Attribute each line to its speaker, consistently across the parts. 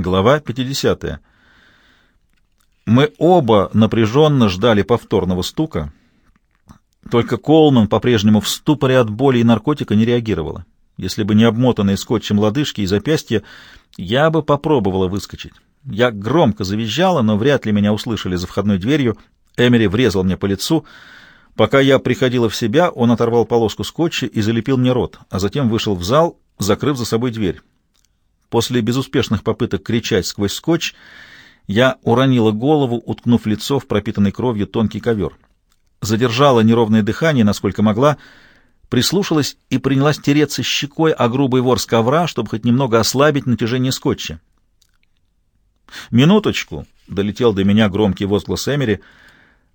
Speaker 1: Глава 50. Мы оба напряженно ждали повторного стука. Только Колман по-прежнему в ступоре от боли и наркотика не реагировала. Если бы не обмотанные скотчем лодыжки и запястья, я бы попробовала выскочить. Я громко завизжала, но вряд ли меня услышали за входной дверью. Эмери врезал мне по лицу. Пока я приходила в себя, он оторвал полоску скотча и залепил мне рот, а затем вышел в зал, закрыв за собой дверь. После безуспешных попыток кричать сквозь скотч, я уронила голову, уткнув лицо в пропитанный кровью тонкий ковер. Задержала неровное дыхание, насколько могла, прислушалась и принялась тереться щекой о грубый ворс ковра, чтобы хоть немного ослабить натяжение скотча. «Минуточку!» — долетел до меня громкий возглас Эмери.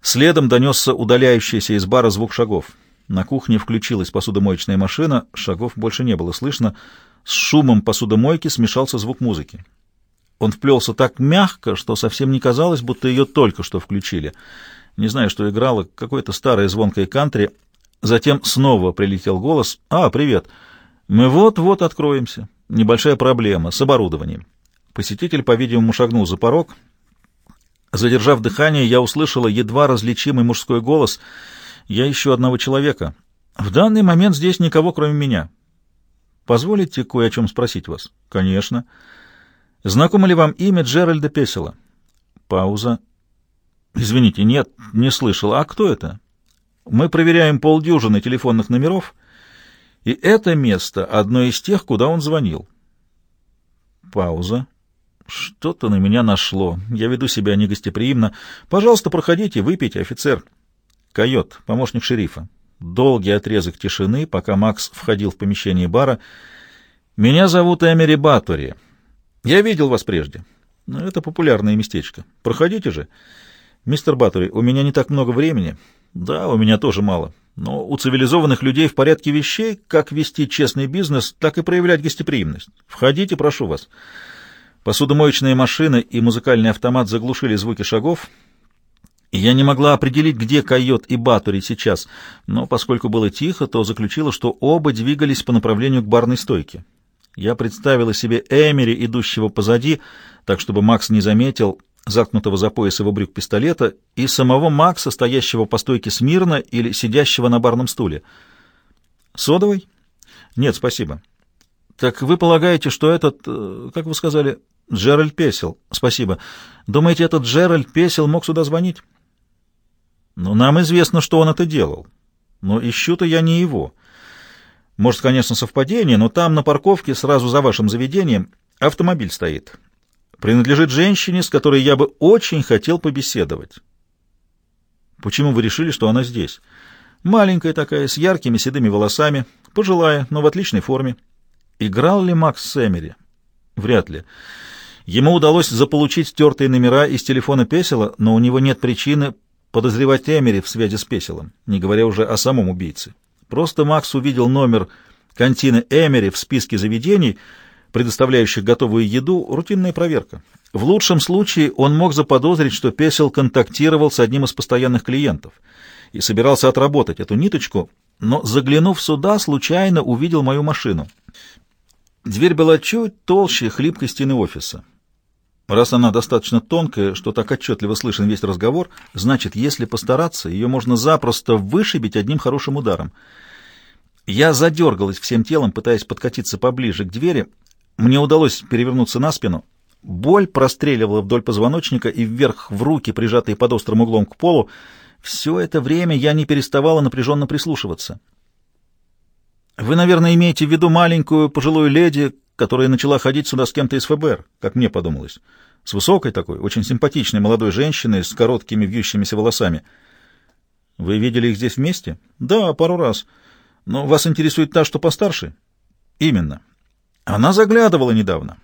Speaker 1: Следом донесся удаляющийся из бара звук шагов. На кухне включилась посудомоечная машина, шагов больше не было слышно. С шумом посудомойки смешался звук музыки. Он вплелся так мягко, что совсем не казалось, будто ее только что включили. Не знаю, что играло, какое-то старое звонкое кантри. Затем снова прилетел голос. «А, привет! Мы вот-вот откроемся. Небольшая проблема с оборудованием». Посетитель, по-видимому, шагнул за порог. Задержав дыхание, я услышала едва различимый мужской голос. «Я ищу одного человека. В данный момент здесь никого, кроме меня. Позволите кое о чем спросить вас?» «Конечно. Знакомо ли вам имя Джеральда Песела?» Пауза. «Извините, нет, не слышал. А кто это?» «Мы проверяем полдюжины телефонных номеров, и это место — одно из тех, куда он звонил». Пауза. Что-то на меня нашло. Я веду себя негостеприимно. Пожалуйста, проходите, выпейте, офицер. Койот, помощник шерифа. Долгий отрезок тишины, пока Макс входил в помещение бара. Меня зовут Эмери Батори. Я видел вас прежде. Но это популярное местечко. Проходите же. Мистер Батори, у меня не так много времени. Да, у меня тоже мало. Но у цивилизованных людей в порядке вещей, как вести честный бизнес, так и проявлять гостеприимность. Входите, прошу вас. Посудомоечная машина и музыкальный автомат заглушили звуки шагов, я не могла определить, где койот и Батори сейчас, но поскольку было тихо, то заключила, что оба двигались по направлению к барной стойке. Я представила себе Эмери, идущего позади, так чтобы Макс не заметил заткнутого за пояс его брюк пистолета, и самого Макса, стоящего по стойке смирно или сидящего на барном стуле. «Содовый?» «Нет, спасибо». «Так вы полагаете, что этот, э, как вы сказали, Джеральд Песел. Спасибо. Думаете, этот Джеральд Песел мог сюда звонить? Ну, нам известно, что он это делал. Но ищу-то я не его. Может, конечно, совпадение, но там на парковке сразу за вашим заведением автомобиль стоит. Принадлежит женщине, с которой я бы очень хотел побеседовать. Почему вы решили, что она здесь? Маленькая такая, с яркими седыми волосами, пожилая, но в отличной форме. Играл ли Макс Сэмери? Вряд ли. Ему удалось заполучить стертые номера из телефона Песела, но у него нет причины подозревать Эмери в связи с Песелом, не говоря уже о самом убийце. Просто Макс увидел номер контины Эмери в списке заведений, предоставляющих готовую еду, рутинная проверка. В лучшем случае он мог заподозрить, что Песел контактировал с одним из постоянных клиентов и собирался отработать эту ниточку, но, заглянув сюда, случайно увидел мою машину. Дверь была чуть толще хлипкой стены офиса. Раз она достаточно тонкая, что так отчетливо слышен весь разговор, значит, если постараться, ее можно запросто вышибить одним хорошим ударом. Я задергалась всем телом, пытаясь подкатиться поближе к двери. Мне удалось перевернуться на спину. Боль простреливала вдоль позвоночника и вверх в руки, прижатые под острым углом к полу. Все это время я не переставала напряженно прислушиваться. «Вы, наверное, имеете в виду маленькую пожилую леди, которая начала ходить сюда с кем-то из ФБР, как мне подумалось. С высокой такой, очень симпатичной молодой женщиной с короткими вьющимися волосами. Вы видели их здесь вместе? Да, пару раз. Но вас интересует та, что постарше? Именно. Она заглядывала недавно.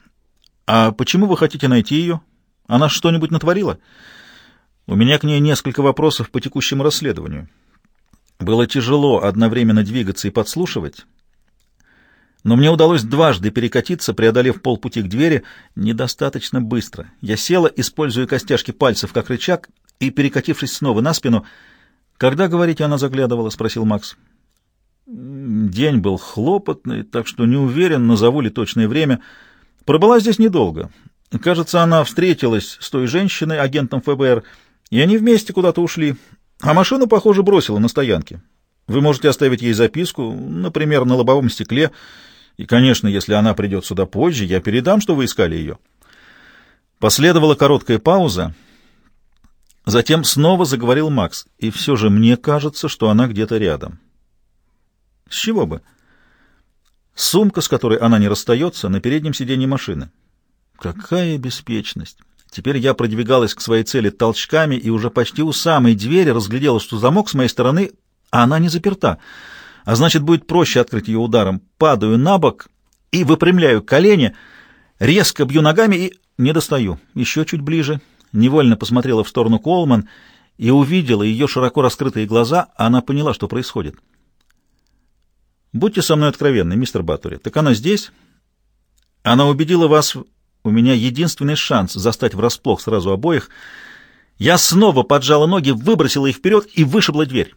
Speaker 1: А почему вы хотите найти ее? Она что-нибудь натворила? У меня к ней несколько вопросов по текущему расследованию. Было тяжело одновременно двигаться и подслушивать, но мне удалось дважды перекатиться, преодолев полпути к двери, недостаточно быстро. Я села, используя костяшки пальцев как рычаг, и, перекатившись снова на спину... «Когда, говорите, она заглядывала?» — спросил Макс. День был хлопотный, так что не уверен, назову ли точное время. Пробыла здесь недолго. Кажется, она встретилась с той женщиной, агентом ФБР, и они вместе куда-то ушли. А машину, похоже, бросила на стоянке. Вы можете оставить ей записку, например, на лобовом стекле. И, конечно, если она придет сюда позже, я передам, что вы искали ее. Последовала короткая пауза. Затем снова заговорил Макс. И все же мне кажется, что она где-то рядом. С чего бы? Сумка, с которой она не расстается, на переднем сиденье машины. Какая беспечность! Теперь я продвигалась к своей цели толчками и уже почти у самой двери разглядела, что замок с моей стороны, а она не заперта. А значит, будет проще открыть ее ударом. Падаю на бок и выпрямляю колени, резко бью ногами и не достаю. Еще чуть ближе. Невольно посмотрела в сторону Колман и увидела ее широко раскрытые глаза. Она поняла, что происходит. «Будьте со мной откровенны, мистер Баттери. Так она здесь?» «Она убедила вас у меня единственный шанс застать врасплох сразу обоих. Я снова поджала ноги, выбросила их вперед и вышибла дверь.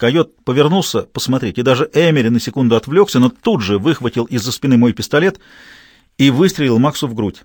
Speaker 1: Койот повернулся посмотреть, и даже Эмери на секунду отвлекся, но тут же выхватил из-за спины мой пистолет и выстрелил Максу в грудь.